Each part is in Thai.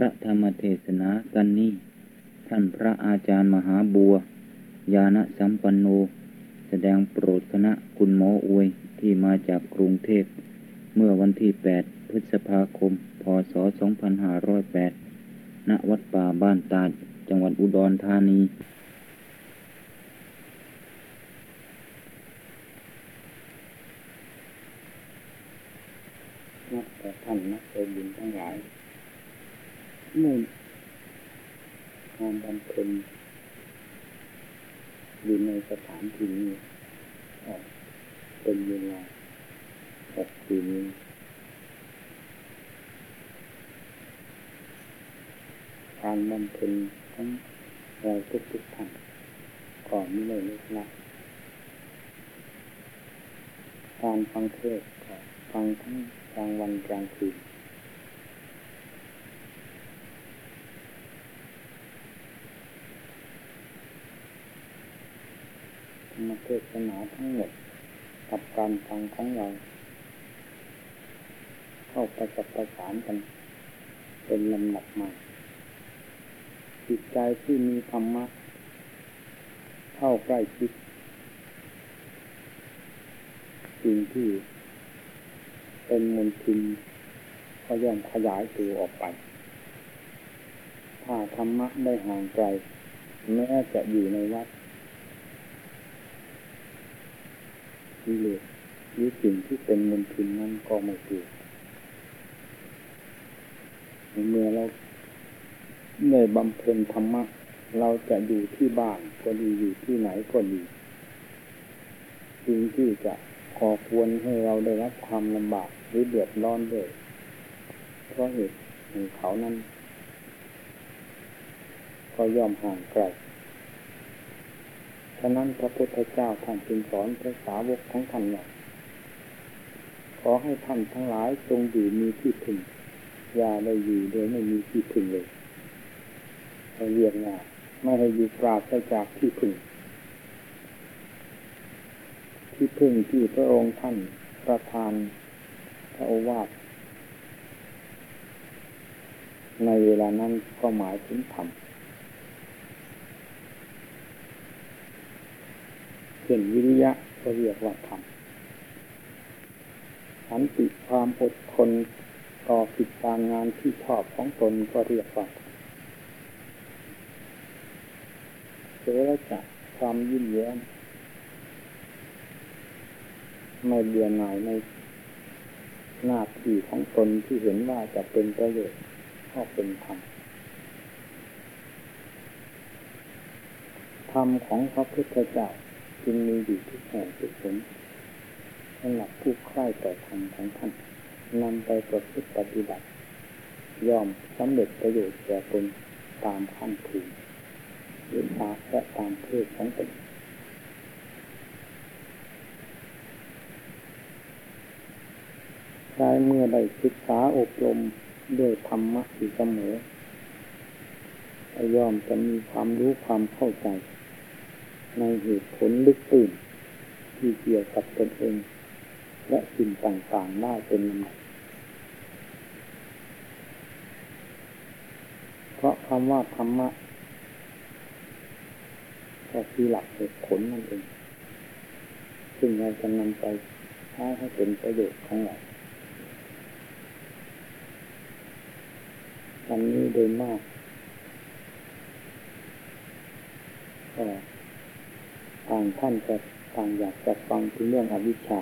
ระธรรมเทศนากันนี้ ท่านพระอาจารย์มหาบัว ญาณสัมปันโน แสดงโปรดคณะคุณหมออวยที่มาจากกรุงเทพ เมื่อวันที่ 8 พฤษภาคม พศ 2508 ณ วัดป่าบ้านตาด จังหวัดอุดรธานี นักแต่ท่านนักใจบุญทั้งหลาย เมื่งานบำเพ็ญอยู่ในสถานที่นี้ออกเป็นเวลาหกปีนี้การบำเพ็ญทั้งเราทุกทุกท่านก่อนไม่เลิกละการฟังเทศฟังทั้งกลางวันกลางคืน รมเทศนาทั้งหมดกับการฟังของเรา เข้าประจับประสานกัน เป็นลำดับมาจิตใจที่มีธรรมะเข้าใกล้ชิดสิ่งที่เป็นมลทินก็ย่อมขยายตัวออกไป ถ้าธรรมะได้ห่างไกลแม้จะอยู่ในวัด กิเลสหรือสิ่งที่เป็นมลทินนั้นก็ไม่เกิดเมื่อเราเมื่อบำเพ็ญธรรมะ เราจะอยู่ที่บ้านก็ดีอยู่ที่ไหนก็ดีสิ่งที่จะขอควรให้เราได้รับความลำบากหรือเดือดร้อนด้วยเพราะเหตุของเขานั้น ก็ย่อมห่างไกล ฉะนั้นพระพุทธเจ้าท่านจึงสอนพระสาวกของท่านว่าขอให้ท่านทั้งหลายจงอยู่มีที่พึ่งอย่าได้อยู่โดยไม่มีที่พึ่งเลยเราเรียกว่าไม่ให้อยู่ปราศจากที่พึ่งที่พึ่งที่พระองค์ท่านประทานพระโอวาทในเวลานั้นก็หมายถึงธรรมเช่นวิริยะก็เรียกว่าธรรมสันติความอดทนต่อกิจการงานที่ชอบของตนก็เรียกว่าเสรจะความยิ้มแย้มไม่เบื่อหน่ายในหน้าที่ของตนที่เห็นว่าจะเป็นประโยชน์ก็เป็นธรรมธรรมของพระพุทธเจ้า จึงมีอยู่ทุกแห่งทุกผลสำหรับผู้ใคร่ต่อธรรมของท่านนำไปประพฤติปฏิบัติ ย่อมสำเร็จประโยชน์แก่ตนตามขั้นถึงหรือตาและตามเพศของตนได้เมื่อได้ศึกษาอบรมด้วยธรรมะอยู่เสมอย่อมจะมีความรู้ความเข้าใจ ในเหตุผลลึกตื่นที่เกี่ยวกับตนเอง และสิ่งต่างๆได้เป็นลำดับเพราะคำว่าธรรมะก็คือหลักเหตุผลนั่นเอง ซึ่งเราจะนำไปใช้ให้เป็นประโยชน์ของเราอันนี้โดยมากก็ ต่างท่านจะต่างอยากจะฟังถึงเรื่องอวิชชา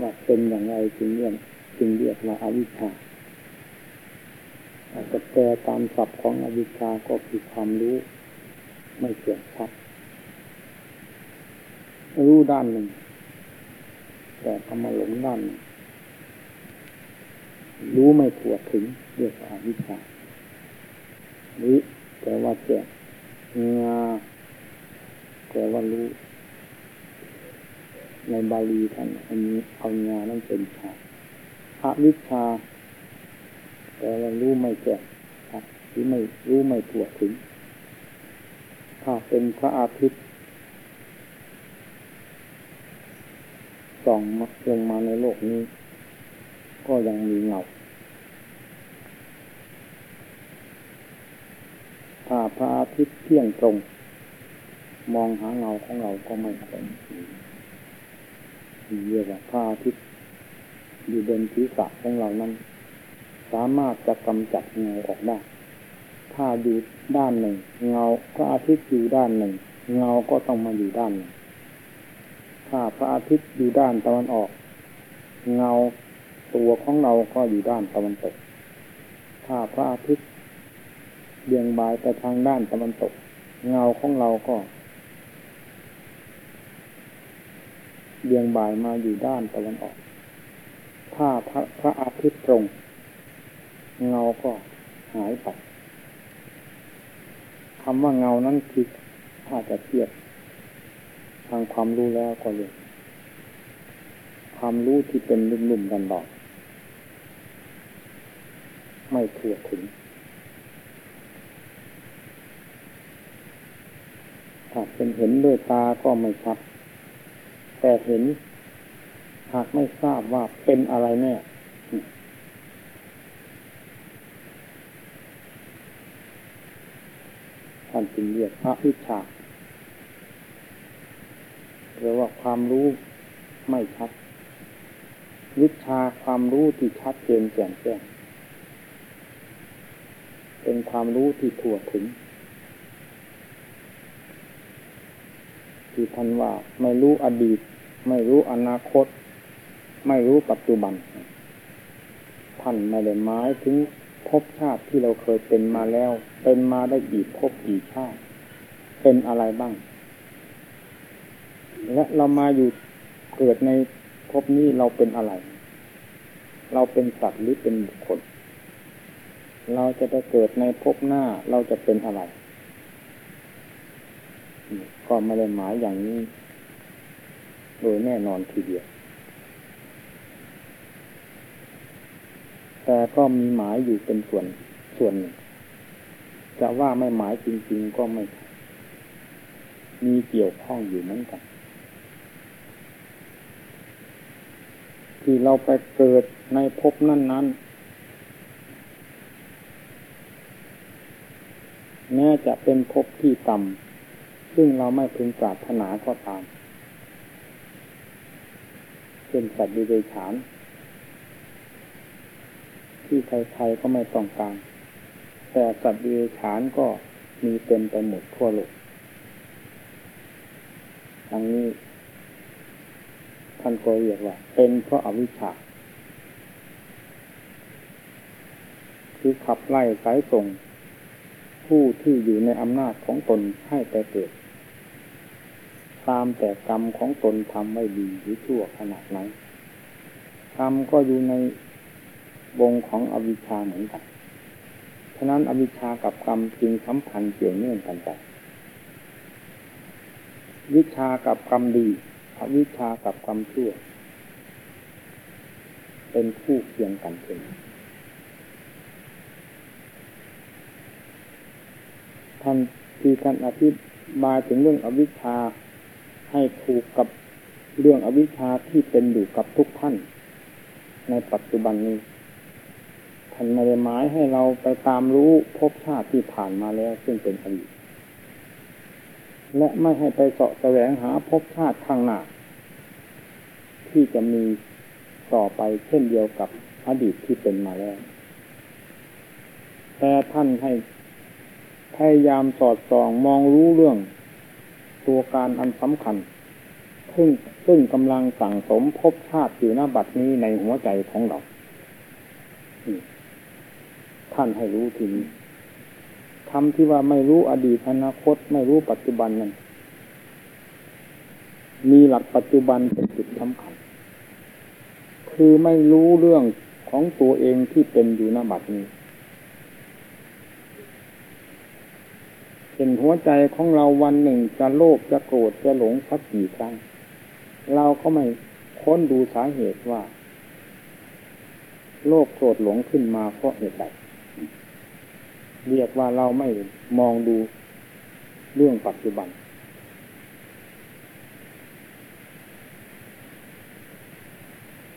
ว่าเป็นอย่างไรจึงเรื่องจึงเรียกว่าอาวิชชาอาจจะแปลตามศัพท์ของอวิชชาก็คือความรู้ ไม่เกี่ยงชัดรู้ด้านหนึ่ง แต่ทำมาหลงด้านหนึ่งรู้ไม่ทั่วถึงเรียกว่าวิชาหรือแต่ว่าแจกงา แต่ว่ารู้ ในบาลีท่านอันนี้เอางานั่นเป็นชาพระวิชาแต่ว่ารู้ไม่แก่ที่ไม่รู้ไม่ถั่วถึง ถ้าเป็นพระอาทิตย์ส่องลงมาในโลกนี้ ก็ยังมีเงาถ้าพระอาทิตย์เที่ยงตรง มองหาเงาของเราก็ไม่เห็นเรียกว่าพระอาทิตย์อยู่บนศีรษะของเรานั้น สามารถจะกำจัดเงาออกได้ ถ้าอยู่ด้านหนึ่ง เงาพระอาทิตย์อยู่ด้านหนึ่ง เงาก็ต้องมาอยู่ด้านหนึ่งถ้าพระอาทิตย์อยู่ด้านตะวันออก เงาตัวของเราก็อยู่ด้านตะวันตก ถ้าพระอาทิตย์เบี่ยงบายไปทางด้านตะวันตก เงาของเราก็ เบียงบ่ายมาอยู่ด้านตะวันออก ถ้าพระพระอาทิตย์ตรง เงาก็หายไปคำว่าเงานั้นคือถ้าจะเทียบทางความรู้แล้วก็เลยความรู้ที่เป็นลุ่มๆกันดอก ไม่ทั่วถึงถ้าเป็นเห็นด้วยตาก็ไม่ชัด แต่เห็น หากไม่ทราบว่าเป็นอะไรแน่ท่านจึงเรียกพระวิชาหรือว่าความรู้ไม่ชัด วิชาความรู้ที่ชัดเจนแจ่มแจ้งเป็นความรู้ที่ทั่วถึง ที่ท่านว่าไม่รู้อดีต ไม่รู้อนาคต ไม่รู้ปัจจุบัน ท่านไม่ได้หมายถึงภพชาติที่เราเคยเป็นมาแล้ว เป็นมาได้กี่ภพกี่ชาติ เป็นอะไรบ้าง และเรามาอยู่เกิดในภพนี้เราเป็นอะไร เราเป็นสัตว์หรือเป็นบุคคล เราจะไปเกิดในภพหน้าเราจะเป็นอะไร ก็ไม่ได้หมายอย่างนี้ โดยแน่นอนทีเดียว แต่ก็มีหมายอยู่เป็นส่วนส่วนหนึ่งจะว่าไม่หมายจริง ๆ ก็ไม่ มีเกี่ยวข้องอยู่เหมือนกัน ที่เราไปเกิดในภพนั้น ๆ แม้จะเป็นภพที่ต่ำซึ่งเราไม่พึงปรารถนาก็ตาม เป็นสัตว์ดิเรกชันที่ใครๆก็ไม่ต้องการ แต่สัตว์ดิเรกชันก็มีเต็มไปหมดทั่วโลกทั้งนี้ ท่านก็เรียกว่า เป็นเพราะอาวิชชาคือขับไล่สายส่ง ผู้ที่อยู่ในอำนาจของตนให้ไปเกิด ตามแต่กรรมของตนทำไม่ดีหรือชั่วขนาดไหนกรรมก็อยู่ในวงของอวิชชาเหมือนกัน ฉะนั้นอวิชชากับกรรมจึงสัมพันธ์เกี่ยวเนื่องกันไปวิชากับกรรมดีอวิชชากับกรรมชั่ว เป็นคู่เคียงกันเองท่านที่ท่านอธิบายถึงเรื่องอวิชชา ให้ถูกกับเรื่องอวิชชาที่เป็นอยู่กับทุกท่าน ในปัจจุบันนี้ท่านไม่ได้หมายให้เราไปตามรู้ภพชาติที่ผ่านมาแล้วซึ่งเป็นอดีตและไม่ให้ไปเสาะแสวงหาภพชาติข้างหน้าที่จะมีต่อไปเช่นเดียวกับอดีตที่เป็นมาแล้ว แต่ท่านให้พยายามสอดส่องมองรู้เรื่อง ตัวการอันสำคัญ ซึ่งซึ่งกำลังสั่งสมภพชาติอยู่หน้าบัดนี้ในหัวใจของเรา ท่านให้รู้ทีนี้ทำที่ว่าไม่รู้อดีตอนาคตไม่รู้ปัจจุบันนั้น มีหลักปัจจุบันเป็นจุดสำคัญ คือไม่รู้เรื่องของตัวเองที่เป็นอยู่หน้าบัดนี้ เป็นหัวใจของเราวันหนึ่งจะโลภจะโกรธจะหลงสักกี่ครั้ง เราก็ไม่ค้นดูสาเหตุว่า โลภโกรธหลงขึ้นมาเพราะเหตุใดเรียกว่าเราไม่มองดูเรื่องปัจจุบัน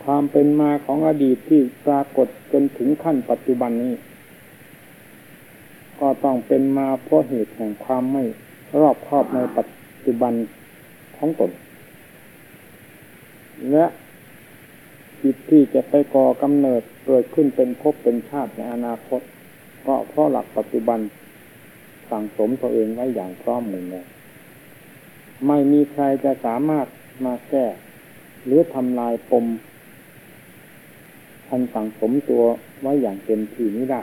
ความเป็นมาของอดีตที่ปรากฏจนถึงขั้นปัจจุบันนี้ ก็ต้องเป็นมาเพราะเหตุแห่งความไม่รอบคอบในปัจจุบันของตน และจิตที่จะไปก่อกำเนิดเกิดขึ้นเป็นภพเป็นชาติในอนาคต ก็เพราะหลักปัจจุบันสั่งสมตัวเองไว้อย่างพร้อมหมดเลยไม่มีใครจะสามารถมาแก้ หรือทำลายปมอันสั่งสมตัวไว้อย่างเต็มที่นี้ได้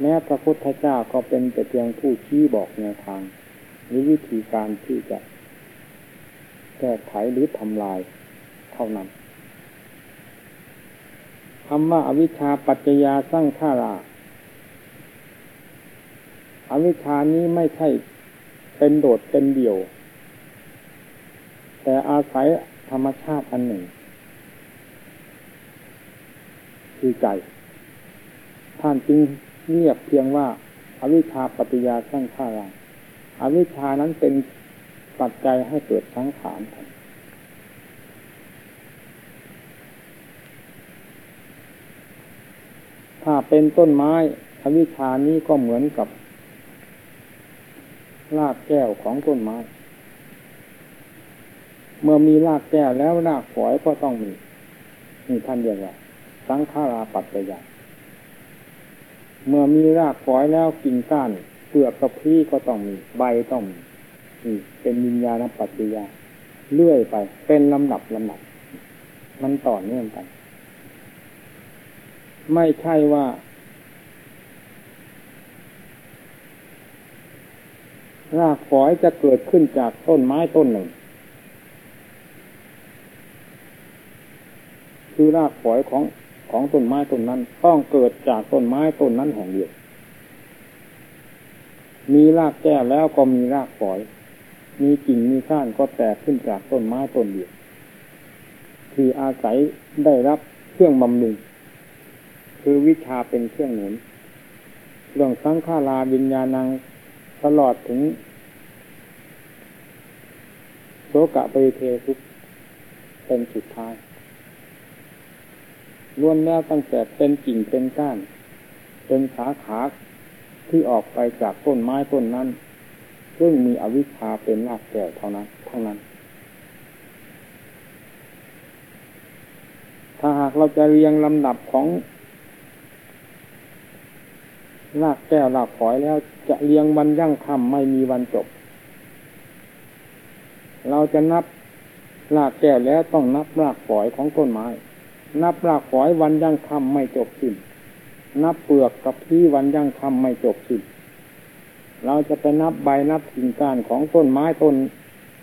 แม้พระพุทธเจ้าก็เป็นแต่เพียงผู้ชี้บอกแนวทาง หรือวิธีการที่จะแก้ไขหรือทำลายเท่านั้นคำว่าอวิชชาปัจจยาสร้างฆาราอวิชชานี้ไม่ใช่เป็นโดดเป็นเดี่ยว แต่อาศัยธรรมชาติอันหนึ่ง คือใจท่านจึง เรียกเพียงว่าอาวิชชาปฏิยาสร้างข้าราอาวิชชานั้นเป็นปัจจัยให้เกิดสังขารถ้าเป็นต้นไม้อวิชชานี้ก็เหมือนกับรากแก้วของต้นไม้ เมื่อมีรากแก้วแล้วรากฝอยก็ต้องมีนี่ท่านเรียกว่าสังขาราปัจจยา เมื่อมีรากฝอยแล้วกิ่งก้านเปลือกกระพี้ก็ต้องมีใบต้องมีนี่เป็นวิญญาณปัจจยาเลื่อยไป เป็นลำดับลำดับ มันต่อเนื่องกัน ไม่ใช่ว่า รากฝอยจะเกิดขึ้นจากต้นไม้ต้นหนึ่ง คือรากฝอยของ ของต้นไม้ต้นนั้น ต้องเกิดจากต้นไม้ต้นนั้นแห่งเดียว มีรากแก้แล้วก็มีรากฝอย มีกิ่งมีก้านก็แตกขึ้นจากต้นไม้ต้นเดียวคืออาศัยได้รับเครื่องบำรุงคือวิชาเป็นเครื่องหนุนเรื่องสังขาราวิญญาณังตลอดถึงโสกะปริเททุกเป็นสุดท้าย ล้วนแล้วตั้งแต่เป็นกิ่งเป็นก้าน เป็นสาขาที่ออกไปจากต้นไม้ต้นนั้น ซึ่งมีอวิชชาเป็นรากแก่เท่านั้นทั้งนั้น ถ้าหากเราจะเรียงลำดับของรากแก้วรากฝอยแล้วจะเรียงวันยั่งคำไม่มีวันจบ เราจะนับรากแก้วแล้วต้องนับรากฝอยของต้นไม้ นับรากฝอยวันยังคำไม่จบสิ้น นับเปลือกกับพี่วันยังคำไม่จบสิ้น เราจะไปนับใบนับกิ่งก้านของต้นไม้ต้น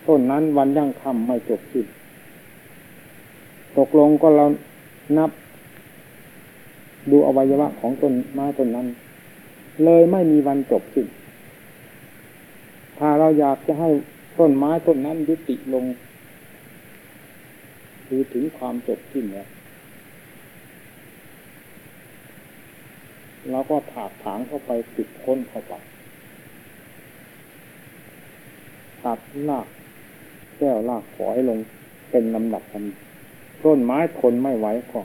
ต้นนั้นวันยังคำไม่จบสิ้น ตกลงก็เรานับ ดูอวัยวะของต้นไม้ต้นนั้น เลยไม่มีวันจบสิ้น ถ้าเราอยากจะให้ต้นไม้ต้นนั้นยุติลง คือถึงความจบสิ้นแล้ว เราก็ถากถางเข้าไปติดค้นเข้าไปตัดลากแก้วลากฝอยลงเป็นลำดับลำต้นไม้ทนไม่ไหวก็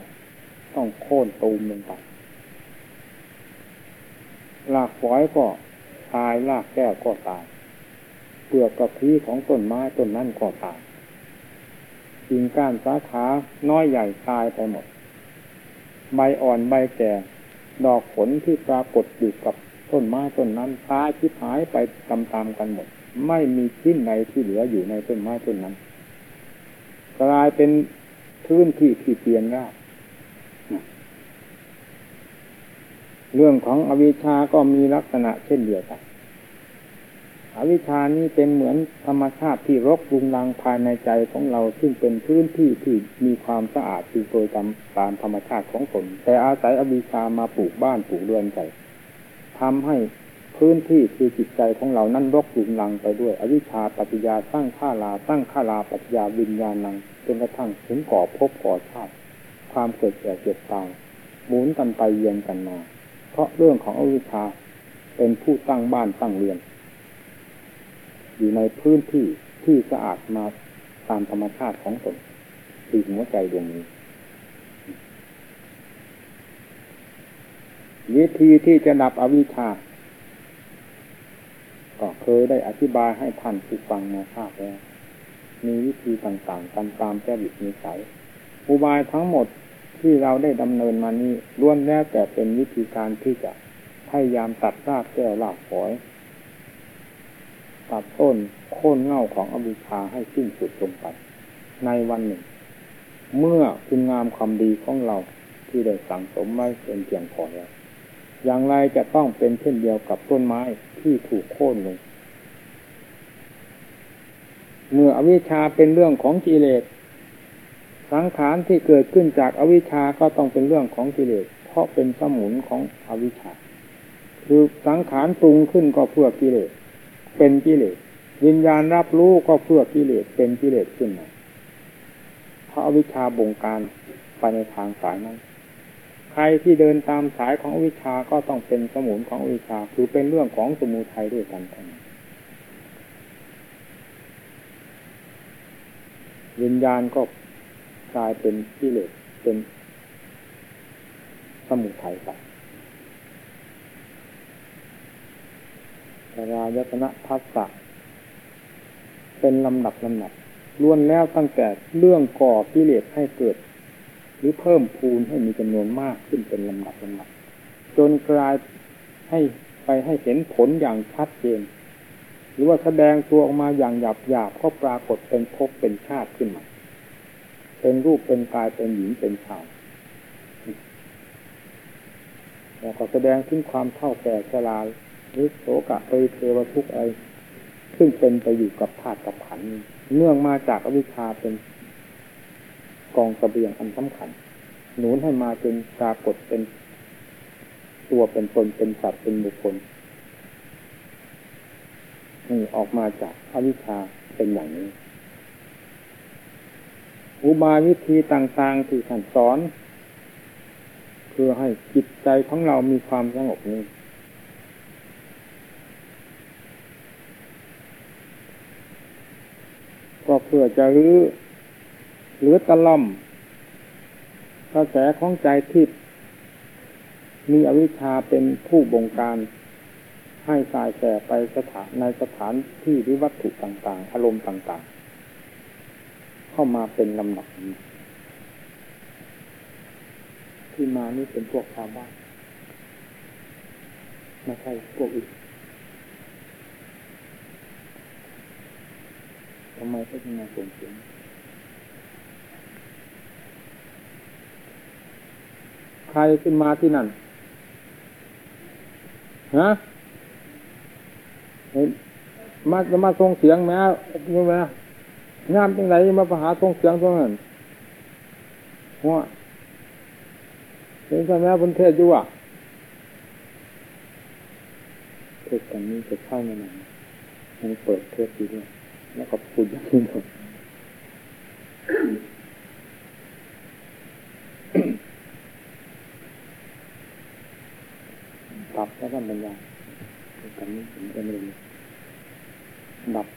ต้องโค่นตูมลงไปลากฝอยก็ตายลากแก้วก็ตายเปลือกกระพี้ของต้นไม้ต้นนั้นก็ตายกิ่งก้านสาขาน้อยใหญ่ตายไปหมด ใบอ่อนใบแก่ ดอกผลที่ปรากฏอยู่กับต้นไม้ต้นนั้นตายชิบหายไปตามๆกันหมด ไม่มีชิ้นไหนที่เหลืออยู่ในต้นไม้ต้นนั้น กลายเป็นพื้นที่ที่เปลี่ยนราบเรื่องของอวิชาก็มีลักษณะเช่นเดียวกัน อวิชานี้เป็นเหมือนธรรมชาติที่รกรุงรังภายในใจของเราซึ่งเป็นพื้นที่ที่มีความสะอาดอยู่โดยตามตามธรรมชาติของตนแต่อาศัยอวิชามาปลูกบ้านปลูกเรือนใจทำให้พื้นที่คือจิตใจของเรานั้นรกรุงรังไปด้วย อวิชชาปัจจยาสร้างข้าราสร้างข้าราปัจจยาวิญญาณังจนกระทั่งถึงก่อภพก่อชาติ ความเกิดแก่เจ็บตายหมุนกันไปเยียนกันมาเพราะเรื่องของอวิชชาเป็นผู้ตั้งบ้านตั้งเรือน อยู่ในพื้นที่ที่สะอาดมาตามธรรมชาติของตนคือหัวใจดวงนี้วิธีที่จะดับอวิชชาก็เคยได้อธิบายให้ท่านผู้ฟังมาทราบแล้วมีวิธีต่างๆตามตามแก้บิดนิสัยอุบายทั้งหมดที่เราได้ดำเนินมานี้ล้วนแล้วแต่เป็นวิธีการที่จะพยายามตัดรากแก้รากฝอย ตัดต้นโค่นเง่าของอวิชชาให้สิ้นสุดลงไป ในวันหนึ่ง เมื่อคุณงามความดีของเราที่ได้สั่งสมไว้เป็นเพียงพอแล้วอย่างไรจะต้องเป็นเช่นเดียวกับต้นไม้ที่ถูกโค่นลง เมื่ออวิชชาเป็นเรื่องของกิเลส สังขารที่เกิดขึ้นจากอวิชชาก็ต้องเป็นเรื่องของกิเลส เพราะเป็นสมุนของอวิชชา คือสังขารปรุงขึ้นก็เพื่อกิเลส เป็นกิเลสวิญญาณรับรู้ก็เพื่อกิเลสเป็นกิเลสขึ้นมาเพราะอวิชชาบงการไปในทางสายนั้น ใครที่เดินตามสายของอวิชชาก็ต้องเป็นสมุนของอวิชชาคือเป็นเรื่องของสมุทัยด้วยกันทั้งวิญญาณก็กลายเป็นกิเลสเป็นสมุทัยไป รายตนะทัสสะเป็นลำดับลำดับล้วนแล้วตั้งแต่เรื่องก่อกิเลสให้เกิด หรือเพิ่มพูนให้มีจำนวนมากขึ้นเป็นลำดับลำดับจนกลายให้ไปให้เห็นผลอย่างชัดเจน หรือว่าแสดงตัวออกมาอย่างหยาบหยาบก็ปรากฏเป็นภพเป็นชาติขึ้นมาเป็นรูปเป็นกายเป็นหญิงเป็นชายแล้วก็แสดงถึงความเท่าแก่ชรา หรือโสกะปริเทวทุกข์อะไรซึ่งเป็นไปอยู่กับธาตุกับขันเนื่องมาจากอวิชชาเป็นกองสเสบียงอันสำคัญ หนุนให้มาเป็นปรากฏเป็นตัวเป็นตนเป็นสัตว์เป็นบุคคลนี่ออกมาจากอวิชชาเป็นอย่างนี้ อุบายวิธีต่างๆที่ท่านสอน เพื่อให้จิตใจของเรามีความสงบนี้ ก็เพื่อจะรื้อหรือตะล่อมกระแสของใจที่มีอวิชชาเป็นผู้บงการ ให้สายแสไปสถานในสถานที่หรือวัตถุต่างๆ อารมณ์ต่างๆ เข้ามาเป็นลำดับที่มานี่เป็นพวกชาวบ้านไม่ใช่พวกอื่นำไมเขาถึงมาส่งเสียงใครขึ้นมาที่นั่นฮะมาจะมาส่งเสียงแม้ใช่ไหมงามจังไรมาประหาส่งเสียงตรงนั้นหัวเห็นใช่ไหมบนเทศอยู่อะเทศกันนี้จะเข้ามาหนมันเปิดเทศดีด้วย แล้วก็พูดอย่างนี้หมดดับแล้วก็บรรยายกันนี้ผมจะไม่รู้ดับ